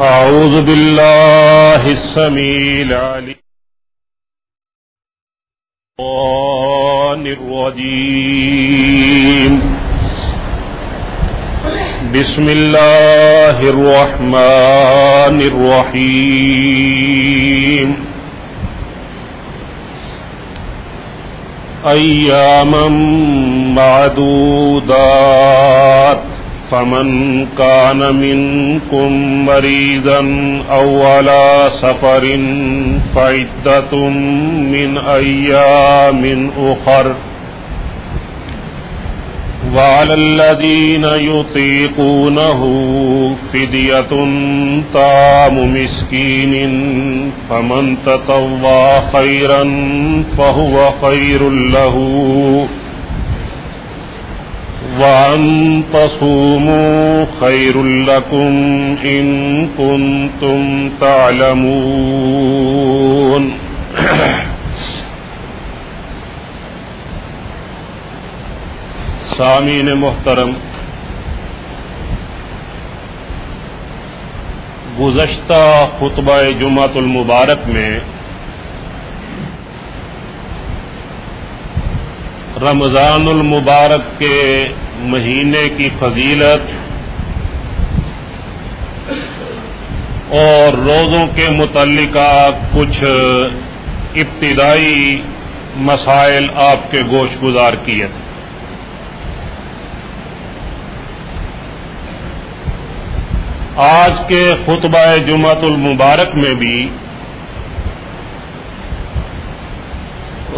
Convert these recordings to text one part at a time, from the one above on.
أعوذ بالله السميع العليم. الرجيم بسم الله الرحمن الرحيم. أياما معدودات. فمن كان منكم مريضا أو على سفر فعدة من أيام أخر. وعلى الذين يطيقونه فدية طام مسكين فمن تطوى خيرا فهو خير له. وأن تصوموا خير لكم إن كنتم تعلمون سامعین محترم گزشتہ خطبہ جمعۃ المبارک میں رمضان المبارک کے مہینے کی فضیلت اور روزوں کے متعلقہ کچھ ابتدائی مسائل آپ کے گوشت گزار کیے تھے۔ آج کے خطبہ جمعۃ المبارک میں بھی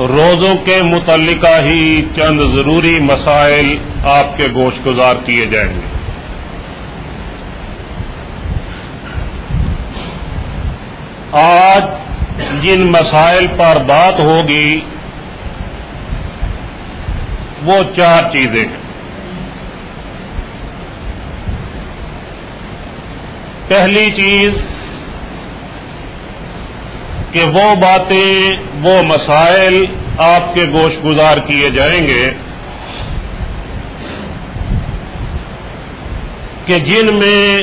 روزوں کے متعلقہ ہی چند ضروری مسائل آپ کے گوشت گزار کیے جائیں گے۔ آج جن مسائل پر بات ہوگی، وہ چار چیزیں ہیں۔ پہلی چیز کہ وہ باتیں، وہ مسائل آپ کے گوشت گزار کیے جائیں گے کہ جن میں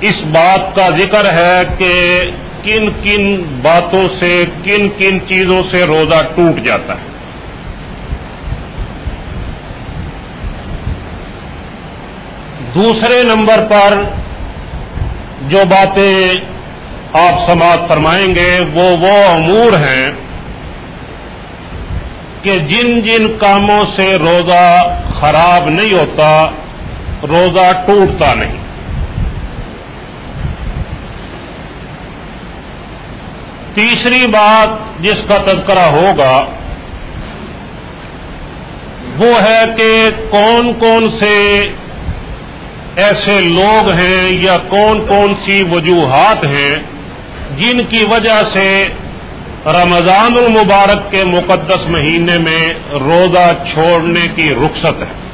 اس بات کا ذکر ہے کہ کن کن باتوں سے، کن کن چیزوں سے روزہ ٹوٹ جاتا ہے۔ دوسرے نمبر پر جو باتیں آپ سماعت فرمائیں گے وہ وہ امور ہیں کہ جن جن کاموں سے روزہ خراب نہیں ہوتا، روزہ ٹوٹتا نہیں۔ تیسری بات جس کا تذکرہ ہوگا، وہ ہے کہ کون کون سے ایسے لوگ ہیں یا کون کون سی وجوہات ہیں جن کی وجہ سے رمضان المبارک کے مقدس مہینے میں روزہ چھوڑنے کی رخصت ہے۔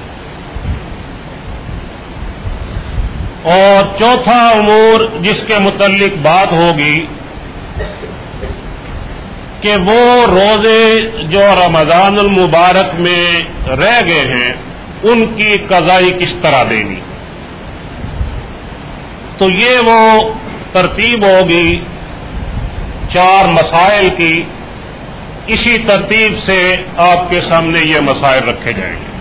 اور چوتھا امور جس کے متعلق بات ہوگی کہ وہ روزے جو رمضان المبارک میں رہ گئے ہیں، ان کی قضائی کس طرح دینی؟ تو یہ وہ ترتیب ہوگی چار مسائل کی اسی ترتیب سے آپ کے سامنے یہ مسائل رکھے جائیں گے۔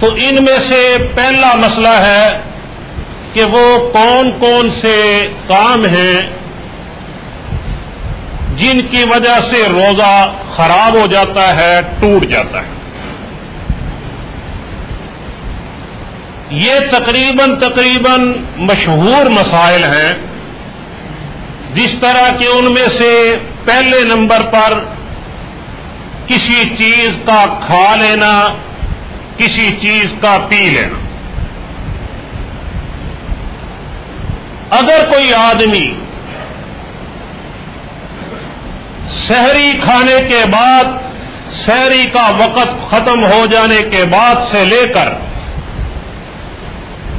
تو ان میں سے پہلا مسئلہ ہے کہ وہ کون کون سے کام ہیں جن کی وجہ سے روزہ خراب ہو جاتا ہے، ٹوٹ جاتا ہے۔ یہ تقریباً تقریباً مشہور مسائل ہیں۔ جس طرح کے ان میں سے پہلے نمبر پر کسی چیز کا کھا لینا، کسی چیز کا پی لینا۔ اگر کوئی آدمی شہری کھانے کے بعد شہری کا وقت ختم ہو جانے کے بعد سے لے کر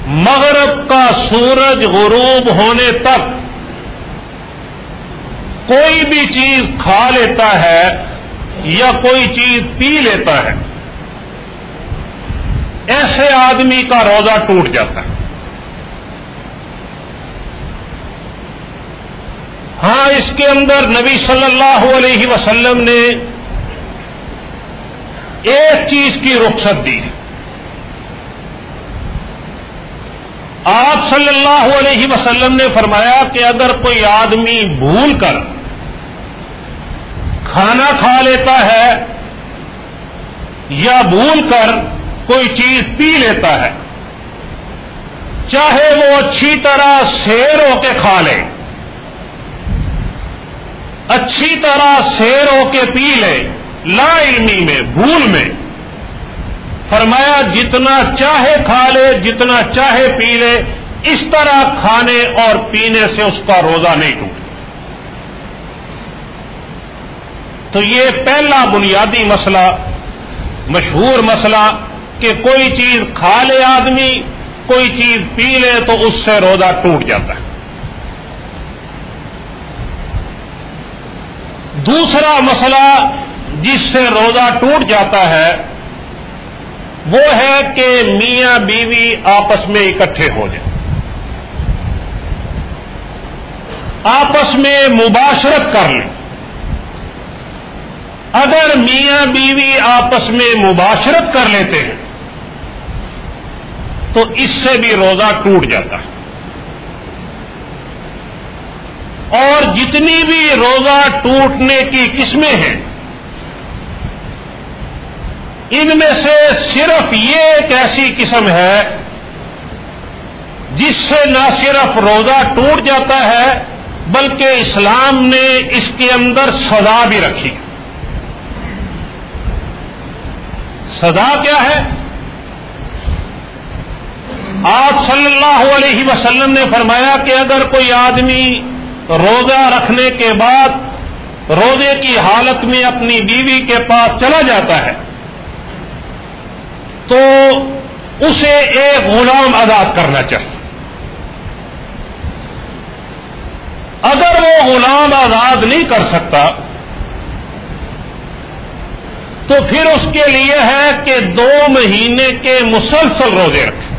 مغرب کا سورج غروب ہونے تک کوئی بھی چیز کھا لیتا ہے یا کوئی چیز پی لیتا ہے، ایسے آدمی کا روزہ ٹوٹ جاتا ہے۔ ہاں اس کے اندر نبی صلی اللہ علیہ وسلم نے ایک چیز کی رخصت دی۔ ہے آپ صلی اللہ علیہ وسلم نے فرمایا کہ اگر کوئی آدمی بھول کر کھانا کھا لیتا ہے یا بھول کر کوئی چیز پی لیتا ہے، چاہے وہ اچھی طرح سیر ہو کے کھا لے، اچھی طرح سیر ہو کے پی لے، لا علمی میں، بھول میں فرمایا جتنا چاہے کھا لے، جتنا چاہے پی لے، اس طرح کھانے اور پینے سے اس کا روزہ نہیں ٹوٹتا۔ تو یہ پہلا بنیادی مسئلہ، مشہور مسئلہ کہ کوئی چیز کھا لے آدمی، کوئی چیز پی لے تو اس سے روزہ ٹوٹ جاتا ہے۔ دوسرا مسئلہ جس سے روزہ ٹوٹ جاتا ہے وہ ہے کہ میاں بیوی آپس میں اکٹھے ہو جائیں۔ آپس میں مباشرت کر لیں۔ اگر میاں بیوی آپس میں مباشرت کر لیتے ہیں، تو اس سے بھی روزہ ٹوٹ جاتا ہے۔ اور جتنی بھی روزہ ٹوٹنے کی قسمیں ہیں ان میں سے صرف یہ ایک ایسی قسم ہے جس سے نہ صرف روزہ ٹوٹ جاتا ہے بلکہ اسلام نے اس کے اندر سزا بھی رکھی۔ سزا کیا ہے؟ آپ صلی اللہ علیہ وسلم نے فرمایا کہ اگر کوئی آدمی روزہ رکھنے کے بعد روزے کی حالت میں اپنی بیوی کے پاس چلا جاتا ہے تو اسے ایک غلام آزاد کرنا چاہیے۔ اگر وہ غلام آزاد نہیں کر سکتا، تو پھر اس کے لیے ہے کہ دو مہینے کے مسلسل روزے رکھیں۔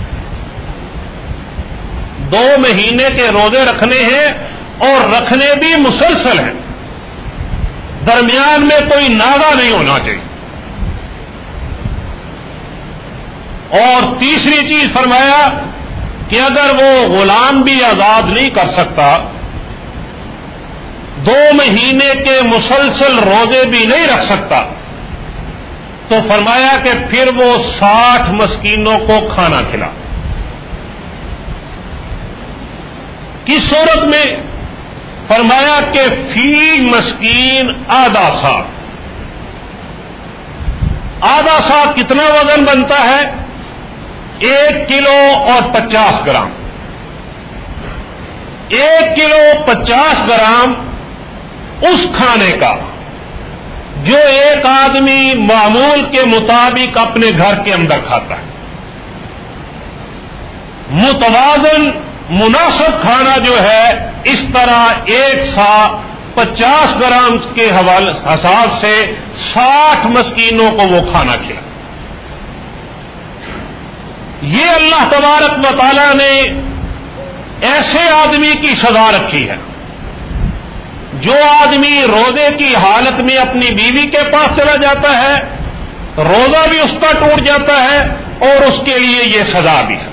دو مہینے کے روزے رکھنے ہیں اور رکھنے بھی مسلسل ہیں۔ درمیان میں کوئی ناگا نہیں ہونا چاہیے۔ اور تیسری چیز فرمایا کہ اگر وہ غلام بھی آزاد نہیں کر سکتا، دو مہینے کے مسلسل روزے بھی نہیں رکھ سکتا، تو فرمایا کہ پھر وہ ساٹھ مسکینوں کو کھانا کھلا۔ کس صورت میں؟ فرمایا کہ فی مسکین آدھا سا آدھا سا کتنا وزن بنتا ہے؟ ایک کلو اور پچاس گرام۔ ایک کلو پچاس گرام اس کھانے کا جو ایک آدمی معمول کے مطابق اپنے گھر کے اندر کھاتا ہے۔ متوازن، مناسب کھانا جو ہے، اس طرح ایک سا پچاس گرام کے حوالے حساب سے ساٹھ مسکینوں کو وہ کھانا کھلا یہ اللہ تبارک مطالعہ نے ایسے آدمی کی سزا رکھی ہے۔ جو آدمی روزے کی حالت میں اپنی بیوی کے پاس چلا جاتا ہے، روزہ بھی اس کا ٹوٹ جاتا ہے اور اس کے لیے یہ سزا بھی ہے۔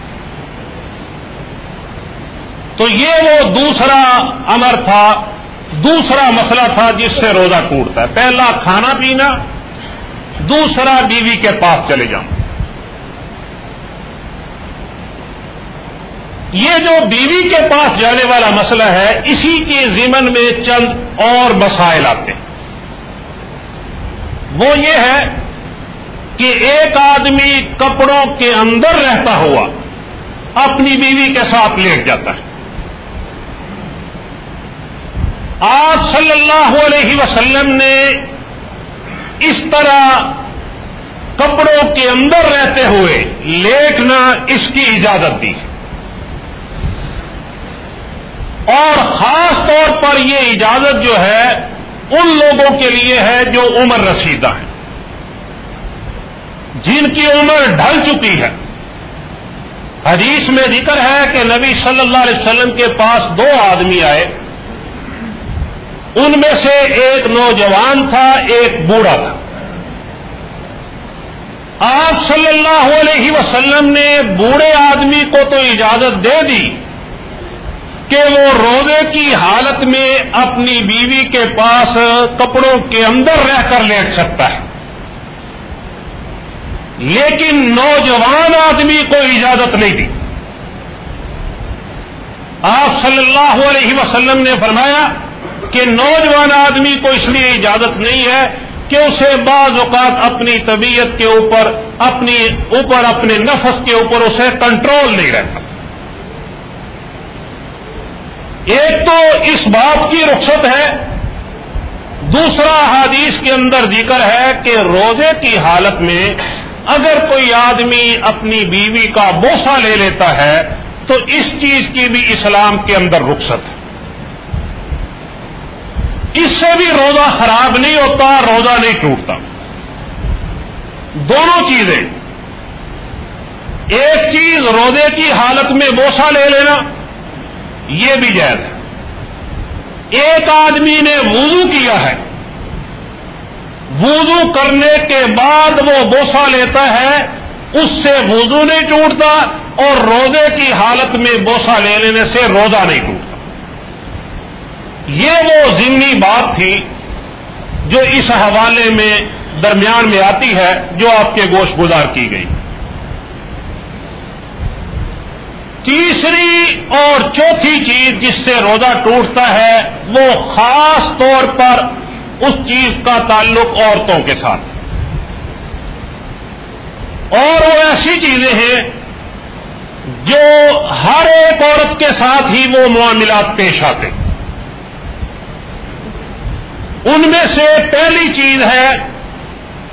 تو یہ وہ دوسرا امر تھا، دوسرا مسئلہ تھا جس سے روزہ ٹوٹتا ہے۔ پہلا کھانا پینا، دوسرا بیوی کے پاس چلے جاؤں یہ جو بیوی کے پاس جانے والا مسئلہ ہے، اسی کے ضمن میں چند اور مسائل آتے ہیں۔ وہ یہ ہے کہ ایک آدمی کپڑوں کے اندر رہتا ہوا اپنی بیوی کے ساتھ لیٹ جاتا ہے۔ آج صلی اللہ علیہ وسلم نے اس طرح کپڑوں کے اندر رہتے ہوئے لیٹنا اس کی اجازت دی۔ ہے اور خاص طور پر یہ اجازت جو ہے ان لوگوں کے لیے ہے جو عمر رسیدہ ہیں۔ جن کی عمر ڈھل چکی ہے۔ حدیث میں ذکر ہے کہ نبی صلی اللہ علیہ وسلم کے پاس دو آدمی آئے۔ ان میں سے ایک نوجوان تھا، ایک بوڑھا تھا۔ آپ صلی اللہ علیہ وسلم نے بوڑھے آدمی کو تو اجازت دے دی۔ کہ وہ روزے کی حالت میں اپنی بیوی کے پاس کپڑوں کے اندر رہ کر لیٹ سکتا ہے۔ لیکن نوجوان آدمی کو اجازت نہیں دی۔ آپ صلی اللہ علیہ وسلم نے فرمایا کہ نوجوان آدمی کو اس لیے اجازت نہیں ہے کہ اسے بعض اوقات اپنی طبیعت کے اوپر، اپنی، اوپر اپنے نفس کے اوپر اسے کنٹرول نہیں رہتا۔ ایک تو اس بات کی رخصت ہے، دوسرا حادیث کے اندر ذکر ہے کہ روزے کی حالت میں اگر کوئی آدمی اپنی بیوی کا بوسا لے لیتا ہے، تو اس چیز کی بھی اسلام کے اندر رخصت ہے۔ اس سے بھی روزہ خراب نہیں ہوتا، روزہ نہیں ٹوٹتا۔ دونوں چیزیں۔ ایک چیز روزے کی حالت میں بوسا لے لینا یہ بھی جائز ہے۔ ایک آدمی نے وضو کیا ہے۔ وضو کرنے کے بعد وہ بوسا لیتا ہے، اس سے وضو نہیں ٹوٹتا اور روزے کی حالت میں بوسا لے لینے سے روزہ نہیں ٹوٹتا۔ یہ وہ ضمنی بات تھی جو اس حوالے میں درمیان میں آتی ہے، جو آپ کے گوشت گزار کی گئی۔ تیسری اور چوتھی چیز جس سے روزہ ٹوٹتا ہے، وہ خاص طور پر اس چیز کا تعلق عورتوں کے ساتھ۔ اور وہ ایسی چیزیں ہیں جو ہر ایک عورت کے ساتھ ہی وہ معاملات پیش آتے ان میں سے پہلی چیز ہے،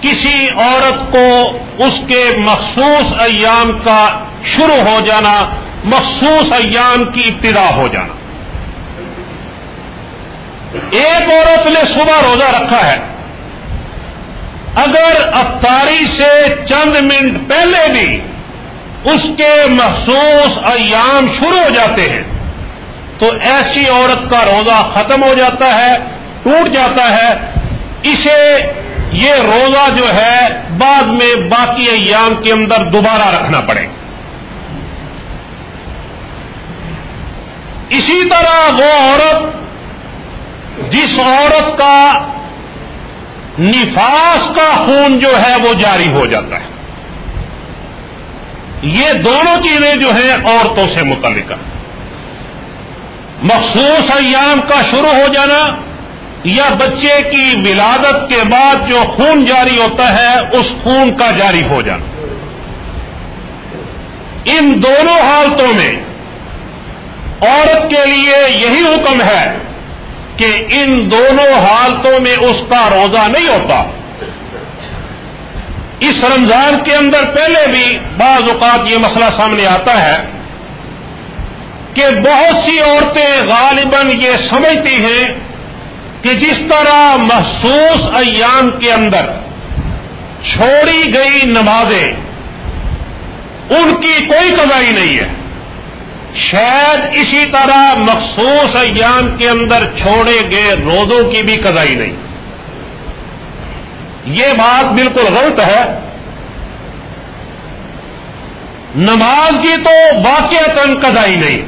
کسی عورت کو اس کے مخصوص ایام کا شروع ہو جانا۔ مخصوص ایام کی ابتدا ہو جانا۔ ایک عورت نے صبح روزہ رکھا ہے۔ اگر افطاری سے چند منٹ پہلے بھی اس کے مخصوص ایام شروع ہو جاتے ہیں، تو ایسی عورت کا روزہ ختم ہو جاتا ہے، ٹوٹ جاتا ہے۔ اسے یہ روزہ جو ہے بعد میں باقی ایام کے اندر دوبارہ رکھنا پڑے۔ گا اسی طرح وہ عورت، جس عورت کا نفاس کا خون جو ہے وہ جاری ہو جاتا ہے۔ یہ دونوں چیزیں جو ہیں عورتوں سے متعلق مخصوص ایام کا شروع ہو جانا یا بچے کی ولادت کے بعد جو خون جاری ہوتا ہے، اس خون کا جاری ہو جانا۔ ان دونوں حالتوں میں عورت کے لیے یہی حکم ہے کہ ان دونوں حالتوں میں اس کا روزہ نہیں ہوتا۔ اس رمضان کے اندر پہلے بھی بعض اوقات یہ مسئلہ سامنے آتا ہے کہ بہت سی عورتیں غالباً یہ سمجھتی ہیں کہ جس طرح محسوس ایام کے اندر چھوڑی گئی نمازیں، ان کی کوئی کمائی نہیں ہے۔ شاید اسی طرح مخصوص ایام کے اندر چھوڑے گئے روزوں کی بھی قضائی نہیں۔ یہ بات بالکل غلط ہے۔ نماز کی تو واقع تن قضائی نہیں۔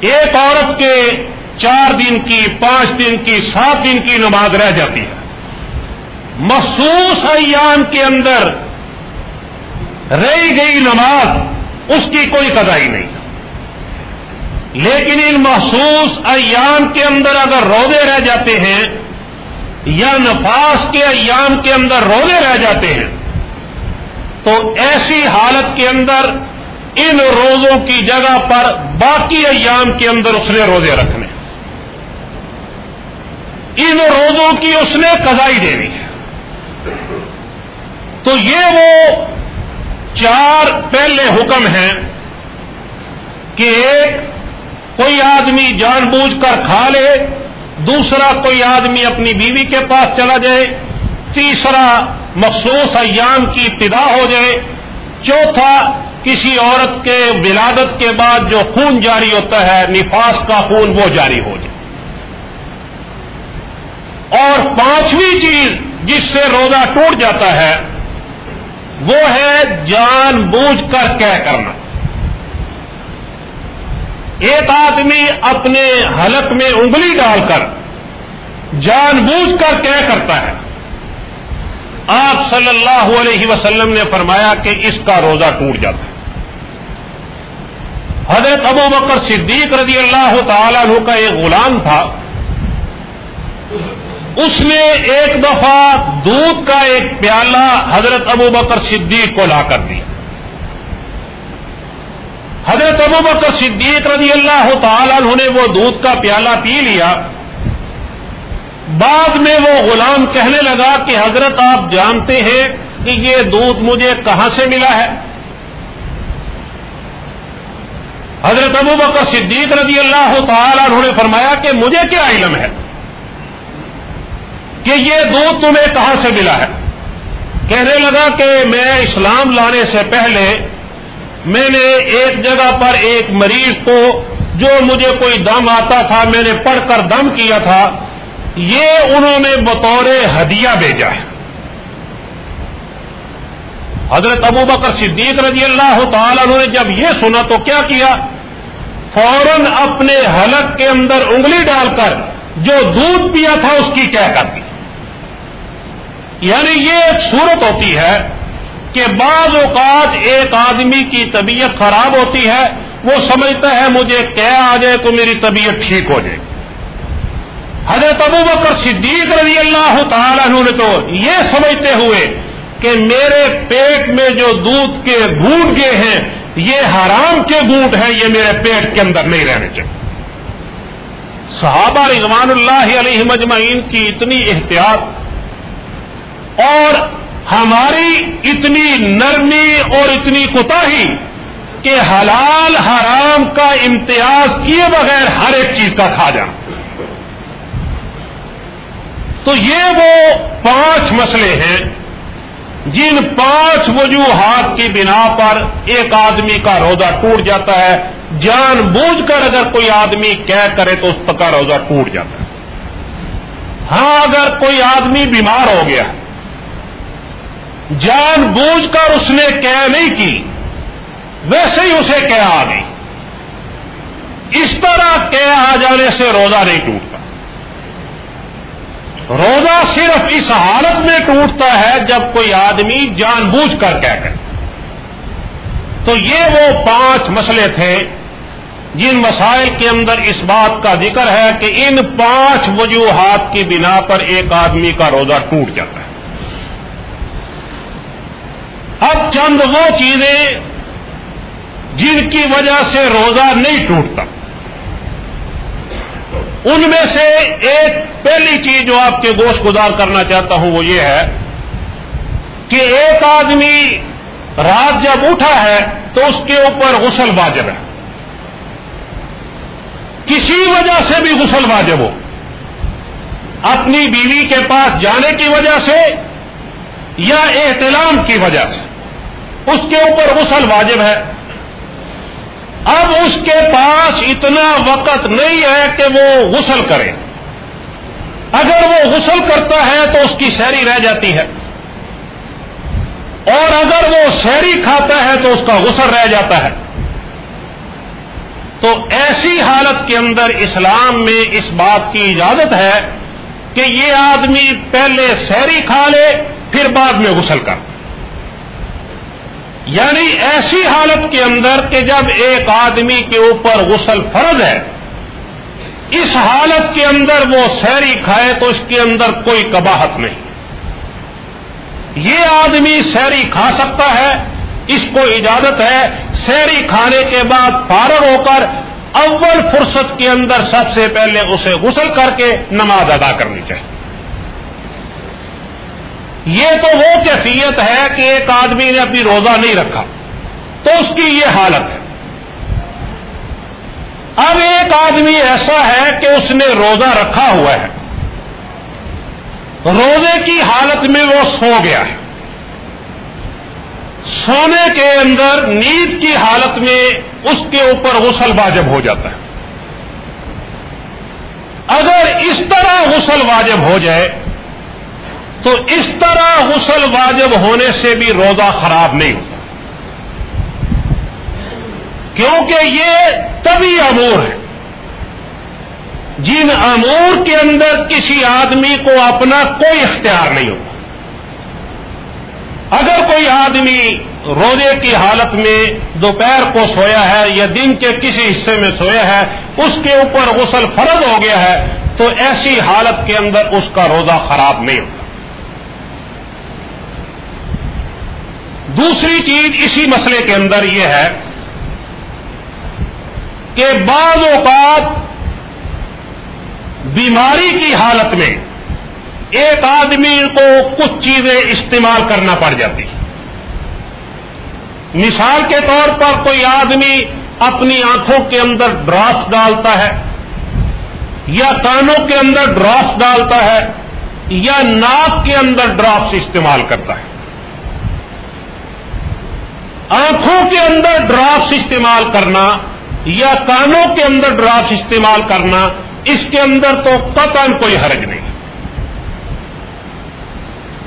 ایک عورت کے چار دن کی، پانچ دن کی، سات دن کی نماز رہ جاتی ہے۔ مخصوص ایام کے اندر رہی گئی نماز اس کی کوئی قدائی نہیں۔ لیکن ان محسوس ایام کے اندر اگر روزے رہ جاتے ہیں یا نفاس کے ایام کے اندر روزے رہ جاتے ہیں، تو ایسی حالت کے اندر ان روزوں کی جگہ پر باقی ایام کے اندر اس نے روزے رکھنے۔ ان روزوں کی اس نے قضائی دینی ہے۔ تو یہ وہ چار پہلے حکم ہیں کہ ایک کوئی آدمی جان بوجھ کر کھا لے، دوسرا کوئی آدمی اپنی بیوی کے پاس چلا جائے، تیسرا مخصوص ایام کی ابتدا ہو جائے، چوتھا کسی عورت کے ولادت کے بعد جو خون جاری ہوتا ہے، نفاس کا خون وہ جاری ہو جائے۔ اور پانچویں چیز جس سے روزہ ٹوٹ جاتا ہے وہ ہے جان بوجھ کر کہہ کرنا۔ ایک آدمی اپنے حلق میں انگلی ڈال کر جان بوجھ کر کہہ کرتا ہے۔ آپ صلی اللہ علیہ وسلم نے فرمایا کہ اس کا روزہ ٹوٹ جاتا ہے۔ حضرت ابو بکر صدیق رضی اللہ تعالیٰ عنہ کا ایک غلام تھا۔ اس نے ایک دفعہ دودھ کا ایک پیالہ حضرت ابو بکر صدیق کو لا کر دیا۔ حضرت ابو بکر صدیق رضی اللہ تعالیٰ عنہ نے وہ دودھ کا پیالہ پی لیا۔ بعد میں وہ غلام کہنے لگا کہ حضرت آپ جانتے ہیں کہ یہ دودھ مجھے کہاں سے ملا ہے؟ حضرت ابو بکر صدیق رضی اللہ تعالیٰ عنہ نے فرمایا کہ مجھے کیا علم ہے؟ کہ یہ دودھ تمہیں کہاں سے ملا ہے؟ کہنے لگا کہ میں اسلام لانے سے پہلے میں نے ایک جگہ پر ایک مریض کو جو مجھے کوئی دم آتا تھا، میں نے پڑھ کر دم کیا تھا، یہ انہوں نے بطور ہدیہ بھیجا ہے۔ حضرت ابو بکر صدیق رضی اللہ تعالیٰ نے جب یہ سنا تو کیا کیا؟ فوراً اپنے حلق کے اندر انگلی ڈال کر جو دودھ پیا تھا اس کی کہہ کر دی۔ یعنی یہ ایک صورت ہوتی ہے کہ بعض اوقات ایک آدمی کی طبیعت خراب ہوتی ہے، وہ سمجھتا ہے مجھے کیا آ جائے تو میری طبیعت ٹھیک ہو جائے حضرت ابو بکر صدیق رضی اللہ تعالیٰ نے تو یہ سمجھتے ہوئے کہ میرے پیٹ میں جو دودھ کے گھونٹ گئے ہیں، یہ حرام کے گھونٹ ہیں، یہ میرے پیٹ کے اندر نہیں رہنے چاہیے۔ صحابہ رضوان اللہ علیہ مجمعین کی اتنی احتیاط اور ہماری اتنی نرمی اور اتنی کوتا کہ حلال حرام کا امتیاز کیے بغیر ہر ایک چیز کا کھا جانا۔ تو یہ وہ پانچ مسئلے ہیں جن پانچ وجوہات کی بنا پر ایک آدمی کا روزہ ٹوٹ جاتا ہے۔ جان بوجھ کر اگر کوئی آدمی کہہ کرے تو اس کا روزہ ٹوٹ جاتا ہے۔ ہاں اگر کوئی آدمی بیمار ہو گیا جان بوجھ کر اس نے کیا نہیں کی، ویسے ہی اسے کیا آ گئی۔ اس طرح کیا آ جانے سے روزہ نہیں ٹوٹتا۔ روزہ صرف اس حالت میں ٹوٹتا ہے جب کوئی آدمی جان بوجھ کر کہہ کر تو یہ وہ پانچ مسئلے تھے جن مسائل کے اندر اس بات کا ذکر ہے کہ ان پانچ وجوہات کی بنا پر ایک آدمی کا روزہ ٹوٹ جاتا ہے۔ اب چند وہ چیزیں جن کی وجہ سے روزہ نہیں ٹوٹتا۔ ان میں سے ایک پہلی چیز جو آپ کے گوشت گزار کرنا چاہتا ہوں وہ یہ ہے کہ ایک آدمی رات جب اٹھا ہے تو اس کے اوپر غسل واجب ہے۔ کسی وجہ سے بھی غسل واجب ہو۔ اپنی بیوی کے پاس جانے کی وجہ سے یا احتلام کی وجہ سے۔ اس کے اوپر غسل واجب ہے۔ اب اس کے پاس اتنا وقت نہیں ہے کہ وہ غسل کرے۔ اگر وہ غسل کرتا ہے تو اس کی شہری رہ جاتی ہے۔ اور اگر وہ شہری کھاتا ہے تو اس کا غسل رہ جاتا ہے۔ تو ایسی حالت کے اندر اسلام میں اس بات کی اجازت ہے کہ یہ آدمی پہلے شہری کھا لے، پھر بعد میں غسل کر۔ یعنی ایسی حالت کے اندر کہ جب ایک آدمی کے اوپر غسل فرض ہے، اس حالت کے اندر وہ سیری کھائے تو اس کے اندر کوئی کباہت نہیں۔ یہ آدمی سیری کھا سکتا ہے، اس کو اجازت ہے، سیری کھانے کے بعد فارغ ہو کر اول فرصت کے اندر سب سے پہلے اسے غسل کر کے نماز ادا کرنی چاہیے۔ یہ تو وہ کیفیت ہے کہ ایک آدمی نے اپنی روزہ نہیں رکھا تو اس کی یہ حالت ہے۔ اب ایک آدمی ایسا ہے کہ اس نے روزہ رکھا ہوا ہے۔ روزے کی حالت میں وہ سو گیا ہے۔ سونے کے اندر نیند کی حالت میں اس کے اوپر غسل واجب ہو جاتا ہے۔ اگر اس طرح غسل واجب ہو جائے تو اس طرح غسل واجب ہونے سے بھی روزہ خراب نہیں ہوتا۔ کیونکہ یہ طبی امور ہے جن امور کے اندر کسی آدمی کو اپنا کوئی اختیار نہیں ہوتا۔ اگر کوئی آدمی روزے کی حالت میں دوپہر کو سویا ہے یا دن کے کسی حصے میں سویا ہے، اس کے اوپر غسل فرض ہو گیا ہے، تو ایسی حالت کے اندر اس کا روزہ خراب نہیں ہوتا۔ دوسری چیز اسی مسئلے کے اندر یہ ہے کہ بعض اوقات بیماری کی حالت میں ایک آدمی کو کچھ چیزیں استعمال کرنا پڑ جاتی مثال کے طور پر کوئی آدمی اپنی آنکھوں کے اندر ڈراپس ڈالتا ہے یا کانوں کے اندر ڈراپس ڈالتا ہے یا ناک کے اندر ڈراپس استعمال کرتا ہے۔ آنکھوں کے اندر ڈراپس استعمال کرنا یا کانوں کے اندر ڈراپس استعمال کرنا، اس کے اندر تو قطعا کوئی حرج نہیں۔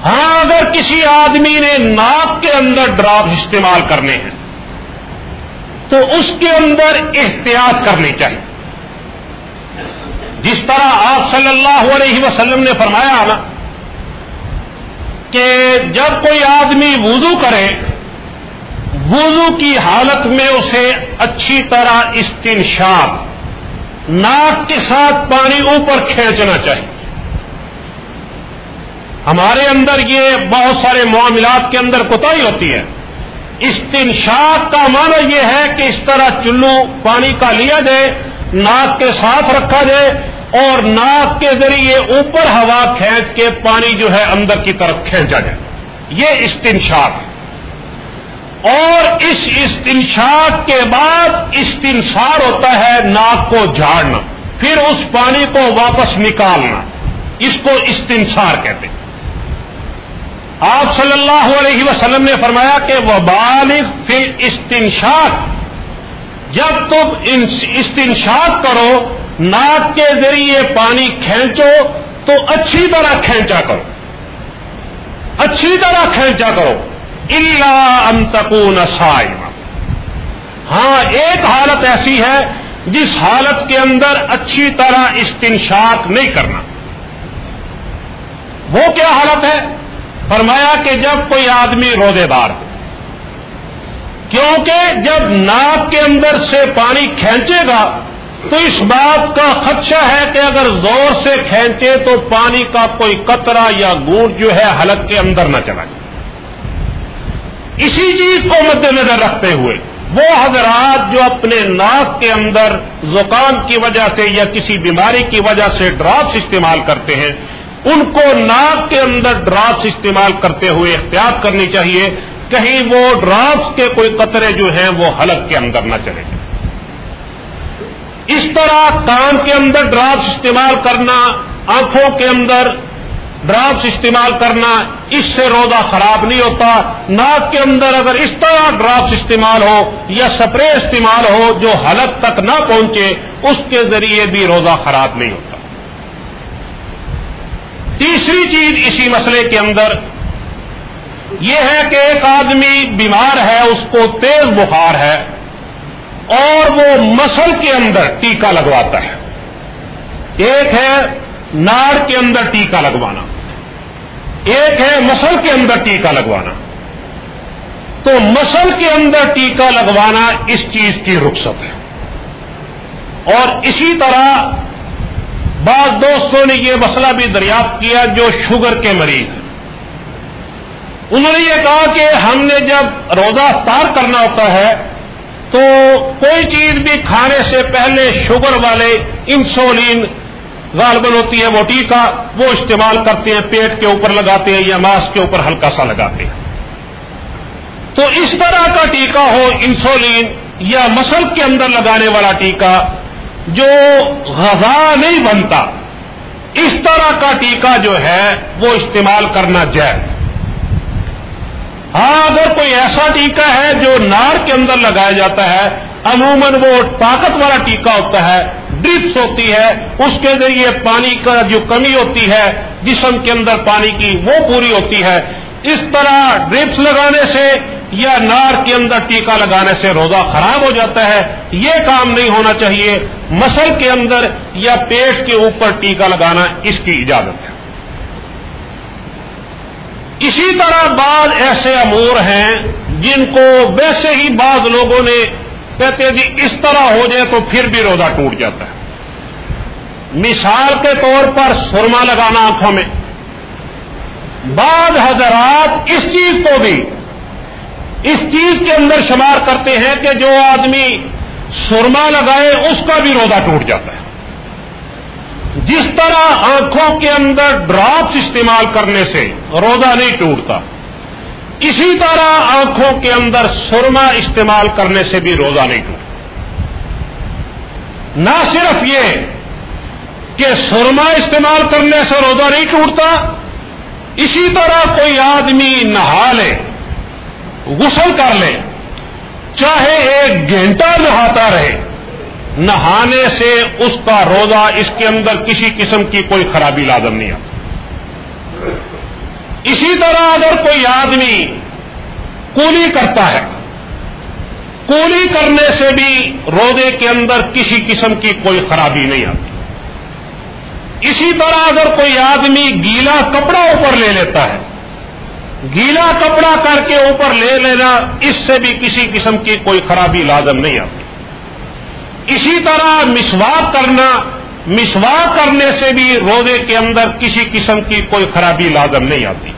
ہاں اگر کسی آدمی نے ناک کے اندر ڈراپس استعمال کرنے ہیں، تو اس کے اندر احتیاط کرنی چاہیے۔ جس طرح آپ صلی اللہ علیہ وسلم نے فرمایا نا کہ جب کوئی آدمی وضو کرے وضو کی حالت میں اسے اچھی طرح استنشاق، ناک کے ساتھ پانی اوپر کھینچنا چاہیے۔ ہمارے اندر یہ بہت سارے معاملات کے اندر کوتا ہوتی ہے۔ استنشاق کا معنی یہ ہے کہ اس طرح چلو پانی کا لیا جائے، ناک کے ساتھ رکھا جائے اور ناک کے ذریعے اوپر ہوا کھینچ کے پانی جو ہے اندر کی طرف کھینچا جائے۔ یہ استنشاق۔ ہے اور اس استنشاق کے بعد استنسار ہوتا ہے ناک کو جھاڑنا، پھر اس پانی کو واپس نکالنا، اس کو استنسار کہتے ہیں۔ آپ صلی اللہ علیہ وسلم نے فرمایا کہ وہ بالغ فل استنشاق جب تم استنشاق کرو، ناک کے ذریعے پانی کھینچو، تو اچھی طرح کھینچا کرو۔ اچھی طرح کھینچا کرو۔ اللہ انتقون سائم ہاں ایک حالت ایسی ہے جس حالت کے اندر اچھی طرح استنشاق نہیں کرنا۔ وہ کیا حالت ہے؟ فرمایا کہ جب کوئی آدمی روزے دار ہو، کیونکہ جب ناک کے اندر سے پانی کھینچے گا، تو اس بات کا خدشہ ہے کہ اگر زور سے کھینچے تو پانی کا کوئی قطرہ یا گونٹ جو ہے حلق کے اندر نہ چلا جائے۔ اسی چیز کو مد نظر رکھتے ہوئے، وہ حضرات جو اپنے ناک کے اندر زکام کی وجہ سے یا کسی بیماری کی وجہ سے ڈراپس استعمال کرتے ہیں، ان کو ناک کے اندر ڈراپس استعمال کرتے ہوئے احتیاط کرنی چاہیے، کہیں وہ ڈراپس کے کوئی قطرے جو ہیں وہ حلق کے اندر نہ چلے۔ جائیں اس طرح کان کے اندر ڈراپس استعمال کرنا، آنکھوں کے اندر ڈراپس استعمال کرنا اس سے روزہ خراب نہیں ہوتا۔ ناک کے اندر اگر اس طرح ڈراپس استعمال ہو یا سپرے استعمال ہو جو حلق تک نہ پہنچے، اس کے ذریعے بھی روزہ خراب نہیں ہوتا۔ تیسری چیز اسی مسئلے کے اندر یہ ہے کہ ایک آدمی بیمار ہے، اس کو تیز بخار ہے اور وہ مسل کے اندر ٹیکا لگواتا ہے۔ ایک ہے ناڑ کے اندر ٹیکا لگوانا، ایک ہے مسل کے اندر ٹیکا لگوانا۔ تو مسل کے اندر ٹیکا لگوانا اس چیز کی رخصت ہے۔ اور اسی طرح بعض دوستوں نے یہ مسئلہ بھی دریافت کیا جو شوگر کے مریض ہیں۔ انہوں نے یہ کہا کہ ہم نے جب روزہ تار کرنا ہوتا ہے تو کوئی چیز بھی کھانے سے پہلے شوگر والے انسولین غالباً ہوتی ہے وہ ٹیکا وہ استعمال کرتے ہیں، پیٹ کے اوپر لگاتے ہیں یا ماسک کے اوپر ہلکا سا لگاتے ہیں۔ تو اس طرح کا ٹیکا ہو انسولین یا مسل کے اندر لگانے والا ٹیکا جو غذا نہیں بنتا، اس طرح کا ٹیکا جو ہے، وہ استعمال کرنا جائز۔ ہاں اگر کوئی ایسا ٹیکا ہے جو نار کے اندر لگایا جاتا ہے، عموماً وہ طاقت والا ٹیکا ہوتا ہے ڈرپس ہوتی ہے، اس کے ذریعے پانی کا جو کمی ہوتی ہے، جسم کے اندر پانی کی وہ پوری ہوتی ہے۔ اس طرح ڈرپس لگانے سے یا نار کے اندر ٹیکا لگانے سے روزہ خراب ہو جاتا ہے۔ یہ کام نہیں ہونا چاہیے۔ مسل کے اندر یا پیٹ کے اوپر ٹیکا لگانا اس کی اجازت ہے۔ اسی طرح بعض ایسے امور ہیں جن کو ویسے ہی بعض لوگوں نے کہتے جی اس طرح ہو جائے تو پھر بھی روزہ ٹوٹ جاتا ہے۔ مثال کے طور پر سرما لگانا آنکھوں میں۔ بعض حضرات اس چیز کو بھی اس چیز کے اندر شمار کرتے ہیں کہ جو آدمی سرما لگائے اس کا بھی روزہ ٹوٹ جاتا ہے۔ جس طرح آنکھوں کے اندر ڈراپس استعمال کرنے سے روزہ نہیں ٹوٹتا۔ اسی طرح آنکھوں کے اندر سرما استعمال کرنے سے بھی روزہ نہیں ٹوٹتا۔ نہ صرف یہ کہ سرما استعمال کرنے سے روزہ نہیں ٹوٹتا، اسی طرح کوئی آدمی نہا لے، غسل کر لے، چاہے ایک گھنٹہ نہاتا رہے، نہانے سے اس کا روزہ اس کے اندر کسی قسم کی کوئی خرابی لازم نہیں آتی اسی طرح اگر کوئی آدمی کولی کرتا ہے، کولی کرنے سے بھی روزے کے اندر کسی قسم کی کوئی خرابی نہیں آتی۔ اسی طرح اگر کوئی آدمی گیلا کپڑا اوپر لے لیتا ہے، گیلا کپڑا کر کے اوپر لے لینا اس سے بھی کسی قسم کی کوئی خرابی لازم نہیں آتی۔ اسی طرح مسواک کرنا مسواک کرنے سے بھی روزے کے اندر کسی قسم کی کوئی خرابی لازم نہیں آتی۔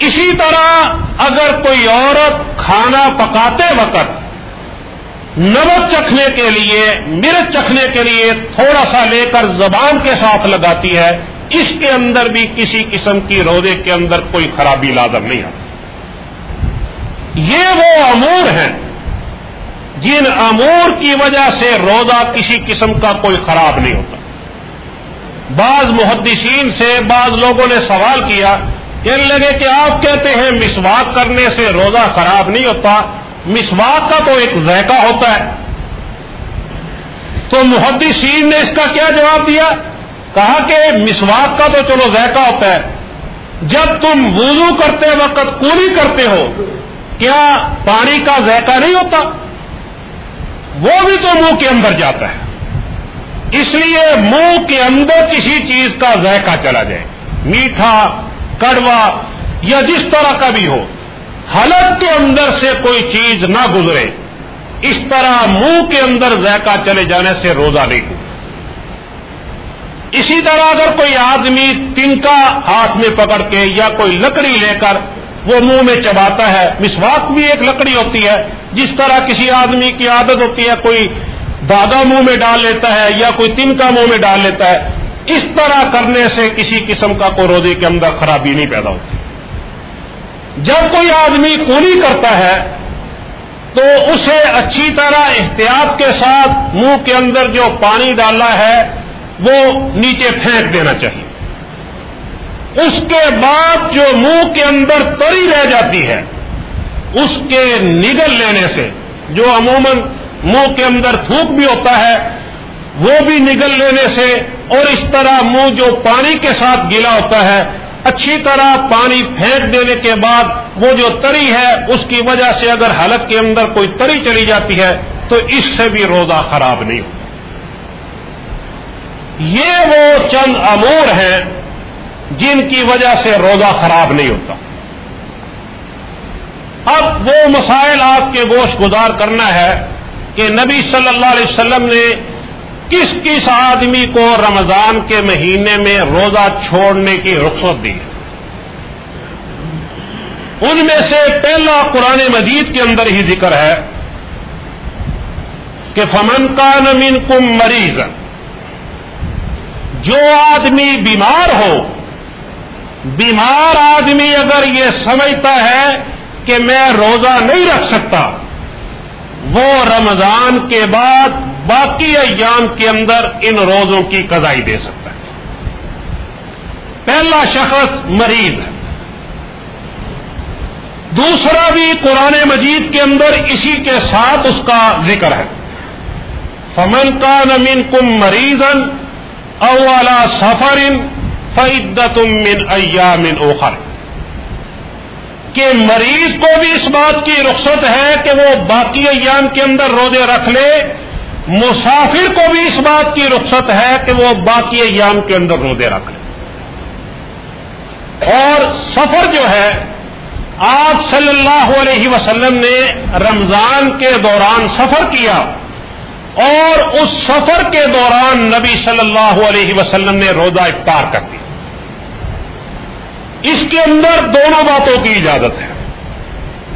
اسی طرح اگر کوئی عورت کھانا پکاتے وقت نمک چکھنے کے لیے، مرچ چکھنے کے لیے تھوڑا سا لے کر زبان کے ساتھ لگاتی ہے، اس کے اندر بھی کسی قسم کی روزے کے اندر کوئی خرابی لازم نہیں آتی۔ یہ وہ امور ہیں جن امور کی وجہ سے روزہ کسی قسم کا کوئی خراب نہیں ہوتا۔ بعض محدثین سے بعض لوگوں نے سوال کیا، کہنے لگے کہ آپ کہتے ہیں مسواک کرنے سے روزہ خراب نہیں ہوتا، مسواک کا تو ایک ذائقہ ہوتا ہے۔ تو محدثین نے اس کا کیا جواب دیا؟ کہا کہ مسواک کا تو چلو ذائقہ ہوتا ہے۔ جب تم وضو کرتے وقت کوری کرتے ہو، کیا پانی کا ذائقہ نہیں ہوتا؟ وہ بھی تو منہ کے اندر جاتا ہے۔ اس لیے منہ کے اندر کسی چیز کا ذائقہ چلا جائے۔ میٹھا، کڑوا یا جس طرح کا بھی ہو۔ حلق کے اندر سے کوئی چیز نہ گزرے۔ اس طرح منہ کے اندر ذائقہ چلے جانے سے روزہ نہیں ہو۔ اسی طرح اگر کوئی آدمی تنکا ہاتھ میں پکڑ کے یا کوئی لکڑی لے کر وہ منہ میں چباتا ہے۔ مسواک بھی ایک لکڑی ہوتی ہے۔ جس طرح کسی آدمی کی عادت ہوتی ہے، کوئی دادا منہ میں ڈال لیتا ہے یا کوئی تنکا منہ میں ڈال لیتا ہے، اس طرح کرنے سے کسی قسم کا کوئی روزے کے اندر خرابی نہیں پیدا ہوتی۔ جب کوئی آدمی کولی کرتا ہے، تو اسے اچھی طرح احتیاط کے ساتھ منہ کے اندر جو پانی ڈالا ہے، وہ نیچے پھینک دینا چاہیے۔ اس کے بعد جو منہ کے اندر تری رہ جاتی ہے، اس کے نگل لینے سے، جو عموماً منہ کے اندر تھوک بھی ہوتا ہے، وہ بھی نگل لینے سے، اور اس طرح منہ جو پانی کے ساتھ گیلا ہوتا ہے، اچھی طرح پانی پھینک دینے کے بعد وہ جو تری ہے، اس کی وجہ سے اگر حلق کے اندر کوئی تری چلی جاتی ہے، تو اس سے بھی روزہ خراب نہیں ہوتا۔ یہ وہ چند امور ہیں جن کی وجہ سے روزہ خراب نہیں ہوتا۔ اب وہ مسائل آپ کے گوشت گزار کرنا ہے کہ نبی صلی اللہ علیہ وسلم نے کس کس آدمی کو رمضان کے مہینے میں روزہ چھوڑنے کی رخصت دی۔ ان میں سے پہلا قرآن مجید کے اندر ہی ذکر ہے کہ فمن کا نمین کم مریض جو آدمی بیمار ہو بیمار آدمی اگر یہ سمجھتا ہے کہ میں روزہ نہیں رکھ سکتا، وہ رمضان کے بعد باقی ایام کے اندر ان روزوں کی قضائی دے سکتا ہے۔ پہلا شخص مریض ہے۔ دوسرا بھی قرآن مجید کے اندر اسی کے ساتھ اس کا ذکر ہے۔ فمن کا نمین کم مریضن اولا سفرن فعدت من ایامن اوخر کہ مریض کو بھی اس بات کی رخصت ہے کہ وہ باقی ایام کے اندر روزے رکھ لے، مسافر کو بھی اس بات کی رخصت ہے کہ وہ باقی ایام کے اندر روزے رکھ لے۔ اور سفر جو ہے، آپ صلی اللہ علیہ وسلم نے رمضان کے دوران سفر کیا اور اس سفر کے دوران نبی صلی اللہ علیہ وسلم نے روزہ افطار کر دیا۔ اس کے اندر دونوں باتوں کی اجازت ہے۔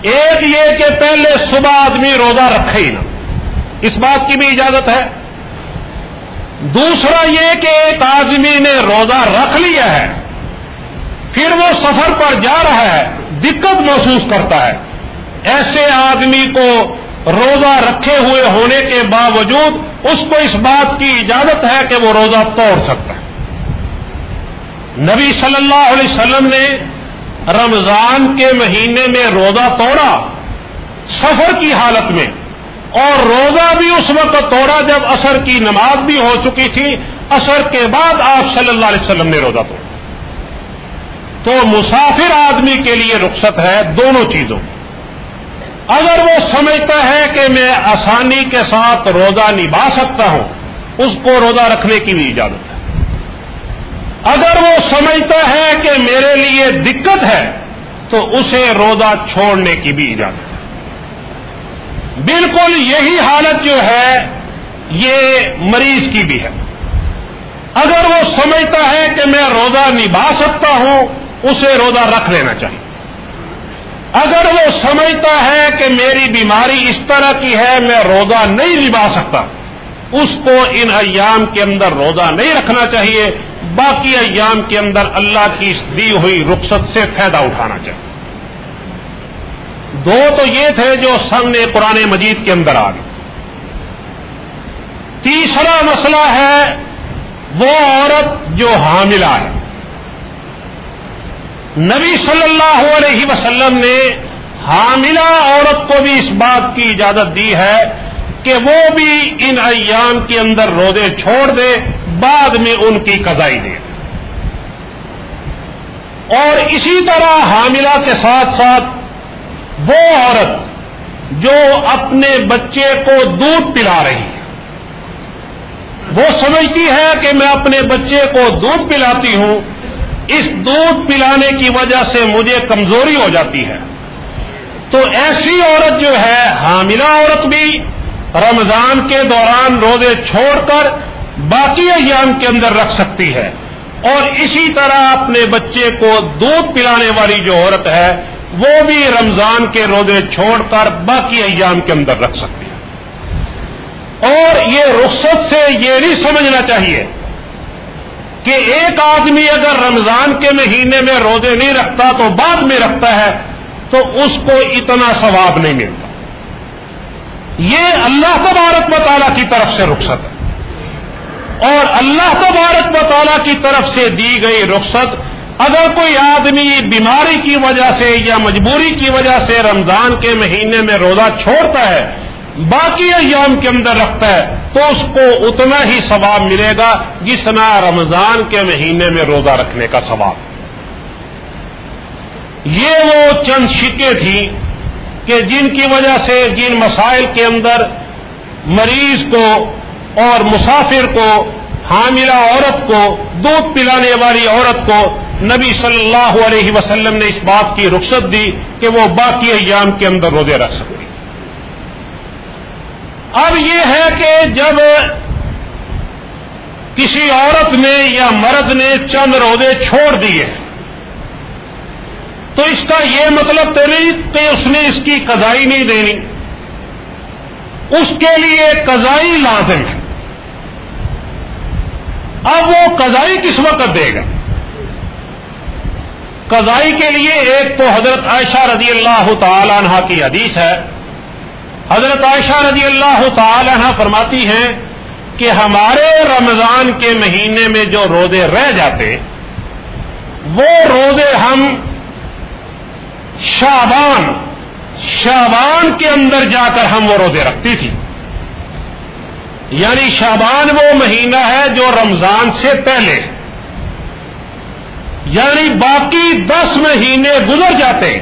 ایک یہ کہ پہلے صبح آدمی روزہ رکھے ہی نہ۔ اس بات کی بھی اجازت ہے۔ دوسرا یہ کہ ایک آدمی نے روزہ رکھ لیا ہے، پھر وہ سفر پر جا رہا ہے، دقت محسوس کرتا ہے۔ ایسے آدمی کو روزہ رکھے ہوئے ہونے کے باوجود اس کو اس بات کی اجازت ہے کہ وہ روزہ توڑ سکتا ہے۔ نبی صلی اللہ علیہ وسلم نے رمضان کے مہینے میں روزہ توڑا سفر کی حالت میں اور روزہ بھی اس وقت توڑا جب اثر کی نماز بھی ہو چکی تھی اثر کے بعد آپ صلی اللہ علیہ وسلم نے روزہ توڑا تو مسافر آدمی کے لیے رخصت ہے دونوں چیزوں اگر وہ سمجھتا ہے کہ میں آسانی کے ساتھ روزہ نبھا سکتا ہوں اس کو روزہ رکھنے کی بھی اجازت ہے اگر وہ سمجھتا ہے کہ میرے لیے دقت ہے، تو اسے روزہ چھوڑنے کی بھی اجازت ہے۔ بالکل یہی حالت جو ہے، یہ مریض کی بھی ہے۔ اگر وہ سمجھتا ہے کہ میں روزہ نبھا سکتا ہوں، اسے روزہ رکھ لینا چاہیے۔ اگر وہ سمجھتا ہے کہ میری بیماری اس طرح کی ہے، میں روزہ نہیں نبھا سکتا، اس کو ان ایام کے اندر روزہ نہیں رکھنا چاہیے۔ باقی ایام کے اندر اللہ کی دی ہوئی رخصت سے فائدہ اٹھانا چاہیے۔ دو تو یہ تھے جو سامنے قرآن مجید کے اندر آ گئے۔ تیسرا مسئلہ ہے، وہ عورت جو حاملہ ہے۔ نبی صلی اللہ علیہ وسلم نے حاملہ عورت کو بھی اس بات کی اجازت دی ہے کہ وہ بھی ان ایام کے اندر روزے چھوڑ دے۔ بعد میں ان کی قضائی دے اور اسی طرح حاملہ کے ساتھ ساتھ وہ عورت جو اپنے بچے کو دودھ پلا رہی ہے۔ وہ سمجھتی ہے کہ میں اپنے بچے کو دودھ پلاتی ہوں۔ اس دودھ پلانے کی وجہ سے مجھے کمزوری ہو جاتی ہے۔ تو ایسی عورت جو ہے، حاملہ عورت بھی رمضان کے دوران روزے چھوڑ کر باقی ایام کے اندر رکھ سکتی ہے۔ اور اسی طرح اپنے بچے کو دودھ پلانے والی جو عورت ہے، وہ بھی رمضان کے روزے چھوڑ کر باقی ایام کے اندر رکھ سکتی ہے۔ اور یہ رخصت سے یہ نہیں سمجھنا چاہیے کہ ایک آدمی اگر رمضان کے مہینے میں روزے نہیں رکھتا تو بعد میں رکھتا ہے، تو اس کو اتنا ثواب نہیں ملتا۔ یہ اللہ تبارک مطالعہ کی طرف سے رخصت ہے۔ اور اللہ تبارک مطالعہ کی طرف سے دی گئی رخصت اگر کوئی آدمی بیماری کی وجہ سے یا مجبوری کی وجہ سے رمضان کے مہینے میں روزہ چھوڑتا ہے، باقی ایام کے اندر رکھتا ہے، تو اس کو اتنا ہی ثواب ملے گا جتنا رمضان کے مہینے میں روزہ رکھنے کا ثواب۔ یہ وہ چند شکے تھیں کہ جن کی وجہ سے جن مسائل کے اندر مریض کو اور مسافر کو، حاملہ عورت کو، دودھ پلانے والی عورت کو نبی صلی اللہ علیہ وسلم نے اس بات کی رخصت دی کہ وہ باقی ایام کے اندر روزے رکھ سکتے اب یہ ہے کہ جب کسی عورت نے یا مرد نے چند روزے چھوڑ دیے، تو اس کا یہ مطلب تو نہیں کہ اس نے اس کی قضائی نہیں دینی۔ اس کے لیے قضائی لازم ہے۔ اب وہ قضائی کس وقت دے گا؟ قضائی کے لیے ایک تو حضرت عائشہ رضی اللہ تعالی عنہ کی حدیث ہے۔ حضرت عائشہ رضی اللہ تعالی فرماتی ہیں کہ ہمارے رمضان کے مہینے میں جو روزے رہ جاتے، وہ روزے ہم شابان شابان کے اندر جا کر ہم وہ روزے رکھتی تھی یعنی شابان وہ مہینہ ہے جو رمضان سے پہلے یعنی باقی دس مہینے گزر جاتے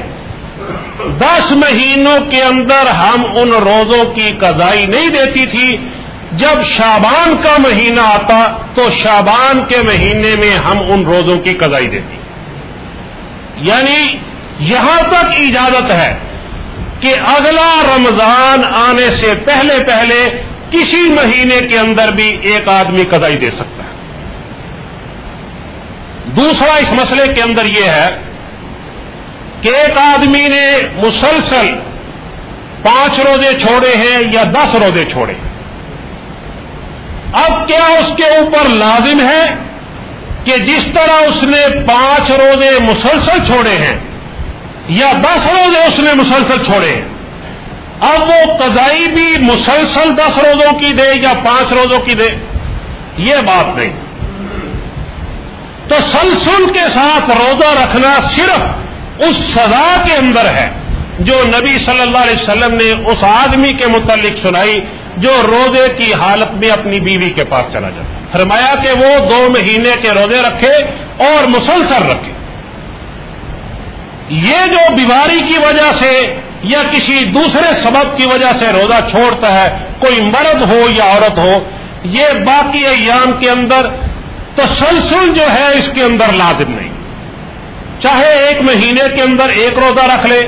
دس مہینوں کے اندر ہم ان روزوں کی قضائی نہیں دیتی تھی۔ جب شابان کا مہینہ آتا تو شابان کے مہینے میں ہم ان روزوں کی قضائی دیتی یعنی یہاں تک اجازت ہے کہ اگلا رمضان آنے سے پہلے پہلے کسی مہینے کے اندر بھی ایک آدمی قضائی دے سکتا ہے۔ دوسرا اس مسئلے کے اندر یہ ہے کہ ایک آدمی نے مسلسل پانچ روزے چھوڑے ہیں یا دس روزے چھوڑے اب کیا اس کے اوپر لازم ہے کہ جس طرح اس نے پانچ روزے مسلسل چھوڑے ہیں یا دس روزے اس نے مسلسل چھوڑے ہیں؟ اب وہ قضائی بھی مسلسل دس روزوں کی دے یا پانچ روزوں کی دے، یہ بات نہیں۔ تو سلسل کے ساتھ روزہ رکھنا صرف اس سزا کے اندر ہے جو نبی صلی اللہ علیہ وسلم نے اس آدمی کے متعلق سنائی جو روزے کی حالت میں اپنی بیوی کے پاس چلا جاتا فرمایا کہ وہ دو مہینے کے روزے رکھے اور مسلسل رکھے۔ یہ جو بیماری کی وجہ سے یا کسی دوسرے سبب کی وجہ سے روزہ چھوڑتا ہے، کوئی مرد ہو یا عورت ہو، یہ باقی ایام کے اندر تسلسل جو ہے اس کے اندر لازم نہیں۔ چاہے ایک مہینے کے اندر ایک روزہ رکھ لے،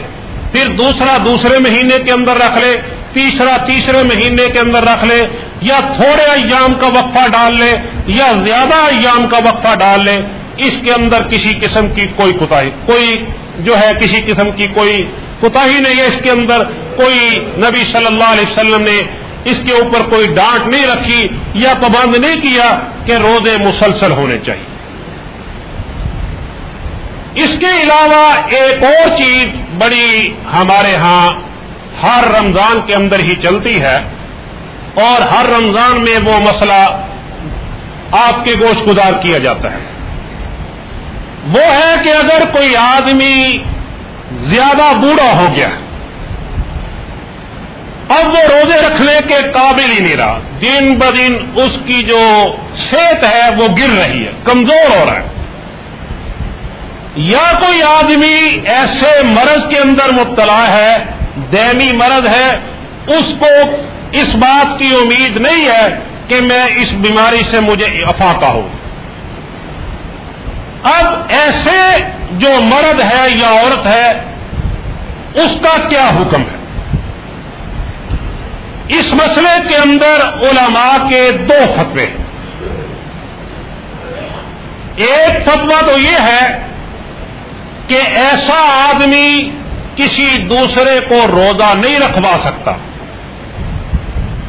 پھر دوسرا دوسرے مہینے کے اندر رکھ لے، تیسرا تیسرے مہینے کے اندر رکھ لے، یا تھوڑے ایام کا وقفہ ڈال لے، یا زیادہ ایام کا وقفہ ڈال لے، اس کے اندر کسی قسم کی کوئی کوتا کوئی جو ہے کسی قسم کی کوئی کوتا ہی نہیں ہے اس کے اندر کوئی نبی صلی اللہ علیہ وسلم نے اس کے اوپر کوئی ڈانٹ نہیں رکھی یا پابند نہیں کیا کہ روزے مسلسل ہونے چاہیے۔ اس کے علاوہ ایک اور چیز بڑی ہمارے ہاں ہر رمضان کے اندر ہی چلتی ہے اور ہر رمضان میں وہ مسئلہ آپ کے گوشت گزار کیا جاتا ہے۔ وہ ہے کہ اگر کوئی آدمی زیادہ بوڑھا ہو گیا۔ اب وہ روزے رکھنے کے قابل ہی نہیں رہا۔ دن بدن اس کی جو صحت ہے وہ گر رہی ہے، کمزور ہو رہا ہے۔ یا کوئی آدمی ایسے مرض کے اندر مبتلا ہے، دینی مرض ہے، اس کو اس بات کی امید نہیں ہے کہ میں اس بیماری سے مجھے افاقہ ہوں اب ایسے جو مرد ہے یا عورت ہے، اس کا کیا حکم ہے؟ اس مسئلے کے اندر علماء کے دو فتوے ایک فتوا تو یہ ہے کہ ایسا آدمی کسی دوسرے کو روزہ نہیں رکھوا سکتا۔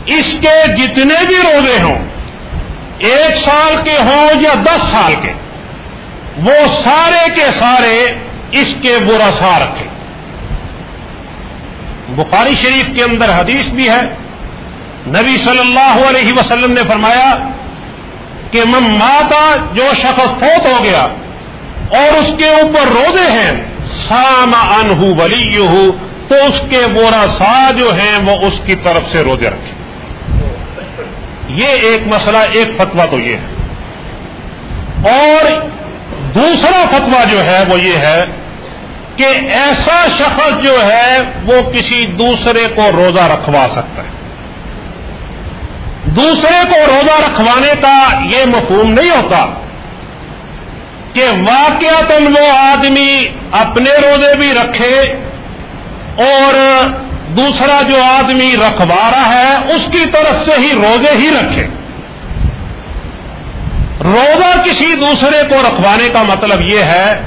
اس کے جتنے بھی روزے ہوں، ایک سال کے ہوں یا دس سال کے وہ سارے کے سارے اس کے برا سا رکھے۔ بخاری شریف کے اندر حدیث بھی ہے۔ نبی صلی اللہ علیہ وسلم نے فرمایا کہ من ماتا جو شخص فوت ہو گیا اور اس کے اوپر روزے ہیں سام انہ ولی تو اس کے بورا سا جو ہیں وہ اس کی طرف سے روزے رکھے۔ یہ ایک مسئلہ، ایک فتوا تو یہ ہے۔ اور دوسرا فتوا جو ہے وہ یہ ہے کہ ایسا شخص جو ہے وہ کسی دوسرے کو روزہ رکھوا سکتا ہے۔ دوسرے کو روزہ رکھوانے کا یہ مفہوم نہیں ہوتا کہ واقعات وہ آدمی اپنے روزے بھی رکھے اور دوسرا جو آدمی رکھوا رہا ہے اس کی طرف سے ہی روزے ہی رکھے۔ روزہ کسی دوسرے کو رکھوانے کا مطلب یہ ہے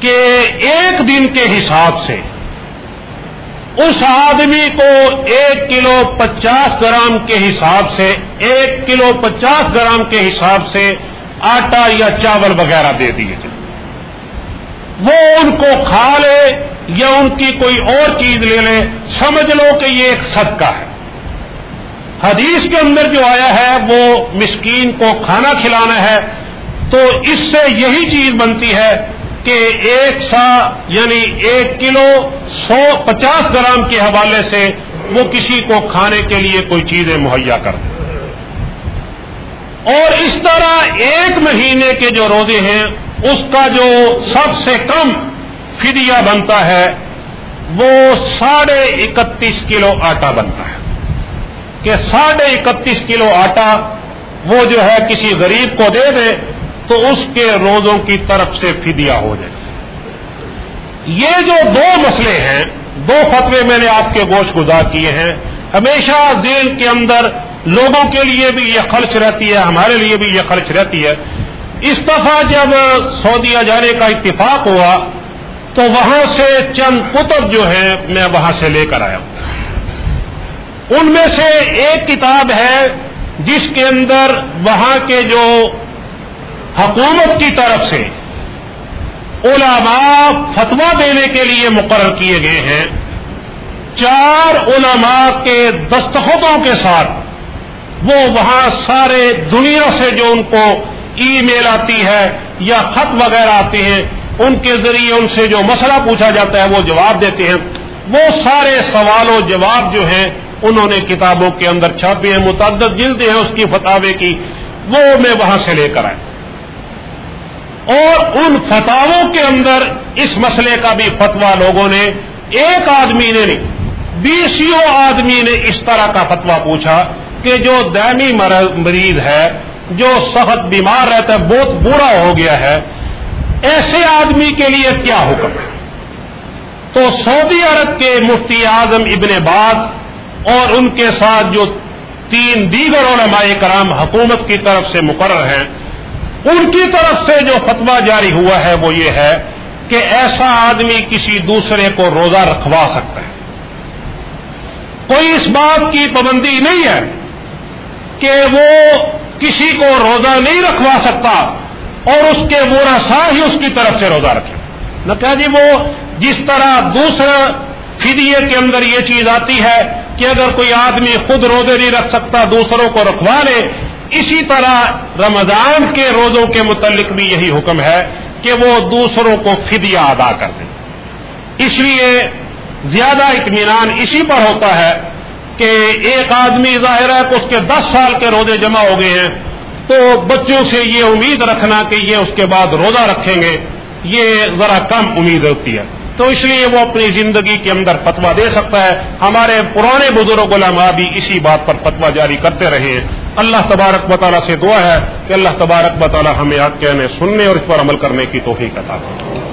کہ ایک دن کے حساب سے اس آدمی کو ایک کلو پچاس گرام کے حساب سے، ایک کلو پچاس گرام کے حساب سے آٹا یا چاول وغیرہ دے دیے جائیں۔ وہ ان کو کھا لے یا ان کی کوئی اور چیز لے لے، سمجھ لو کہ یہ ایک صدقہ ہے۔ حدیث کے اندر جو آیا ہے، وہ مسکین کو کھانا کھلانا ہے۔ تو اس سے یہی چیز بنتی ہے کہ ایک سا یعنی ایک کلو سو پچاس گرام کے حوالے سے وہ کسی کو کھانے کے لیے کوئی چیزیں مہیا کر دیں اور اس طرح ایک مہینے کے جو روزے ہیں، اس کا جو سب سے کم فدیہ بنتا ہے، وہ ساڑھے اکتیس کلو آٹا بنتا ہے۔ کہ ساڑھے اکتیس کلو آٹا وہ جو ہے کسی غریب کو دے دے تو اس کے روزوں کی طرف سے فدیہ ہو جائے۔ یہ جو دو مسئلے ہیں، دو فتوے میں نے آپ کے گوشت گزار کیے ہیں۔ ہمیشہ ذیل کے اندر لوگوں کے لیے بھی یہ خرچ رہتی ہے، ہمارے لیے بھی یہ خرچ رہتی ہے۔ اس دفعہ جب سعودیہ جانے کا اتفاق ہوا تو وہاں سے چند کتب جو ہیں میں وہاں سے لے کر آیا ہوں۔ ان میں سے ایک کتاب ہے جس کے اندر وہاں کے جو حکومت کی طرف سے علماء فتوا دینے کے لیے مقرر کیے گئے ہیں، چار علماء کے دستخطوں کے ساتھ وہ وہاں سارے دنیا سے جو ان کو ای میل آتی ہے یا خط وغیرہ آتے ہیں، ان کے ذریعے ان سے جو مسئلہ پوچھا جاتا ہے وہ جواب دیتے ہیں۔ وہ سارے سوال و جواب جو ہیں انہوں نے کتابوں کے اندر چھاپے ہیں متعدد جلدیں ہیں اس کی فتوے کی، وہ میں وہاں سے لے کر آیا اور ان فتاووں کے اندر اس مسئلے کا بھی فتوا لوگوں نے، ایک آدمی نے نہیں بیسوں آدمی نے اس طرح کا فتوا پوچھا کہ جو دائمی مریض ہے، جو سخت بیمار رہتا ہے، بہت برا ہو گیا ہے، ایسے آدمی کے لیے کیا حکم؟ ہے تو سعودی عرب کے مفتی اعظم ابن باز اور ان کے ساتھ جو تین دیگر علماء کرام حکومت کی طرف سے مقرر ہیں، ان کی طرف سے جو فتوا جاری ہوا ہے وہ یہ ہے کہ ایسا آدمی کسی دوسرے کو روزہ رکھوا سکتا ہے۔ کوئی اس بات کی پابندی نہیں ہے کہ وہ کسی کو روزہ نہیں رکھوا سکتا اور اس کے وہ رسا ہی اس کی طرف سے روزہ رکھے۔ نہ کہا جی وہ جس طرح دوسرا فدیے کے اندر یہ چیز آتی ہے کہ اگر کوئی آدمی خود روزے نہیں رکھ سکتا، دوسروں کو رکھوا لے، اسی طرح رمضان کے روزوں کے متعلق بھی یہی حکم ہے کہ وہ دوسروں کو فدیہ ادا کر دیں اس لیے زیادہ اطمینان اسی پر ہوتا ہے کہ ایک آدمی ظاہر ہے کہ اس کے دس سال کے روزے جمع ہو گئے ہیں، تو بچوں سے یہ امید رکھنا کہ یہ اس کے بعد روزہ رکھیں گے، یہ ذرا کم امید ہوتی ہے۔ تو اس لیے وہ اپنی زندگی کے اندر فتوا دے سکتا ہے۔ ہمارے پرانے بزرگ علماء بھی اسی بات پر فتوا جاری کرتے رہے ہیں۔ اللہ تبارک مطالعہ سے دعا ہے کہ اللہ تبارک مطالعہ ہمیں آپ کہنے، سننے اور اس پر عمل کرنے کی توفیق عطا کرے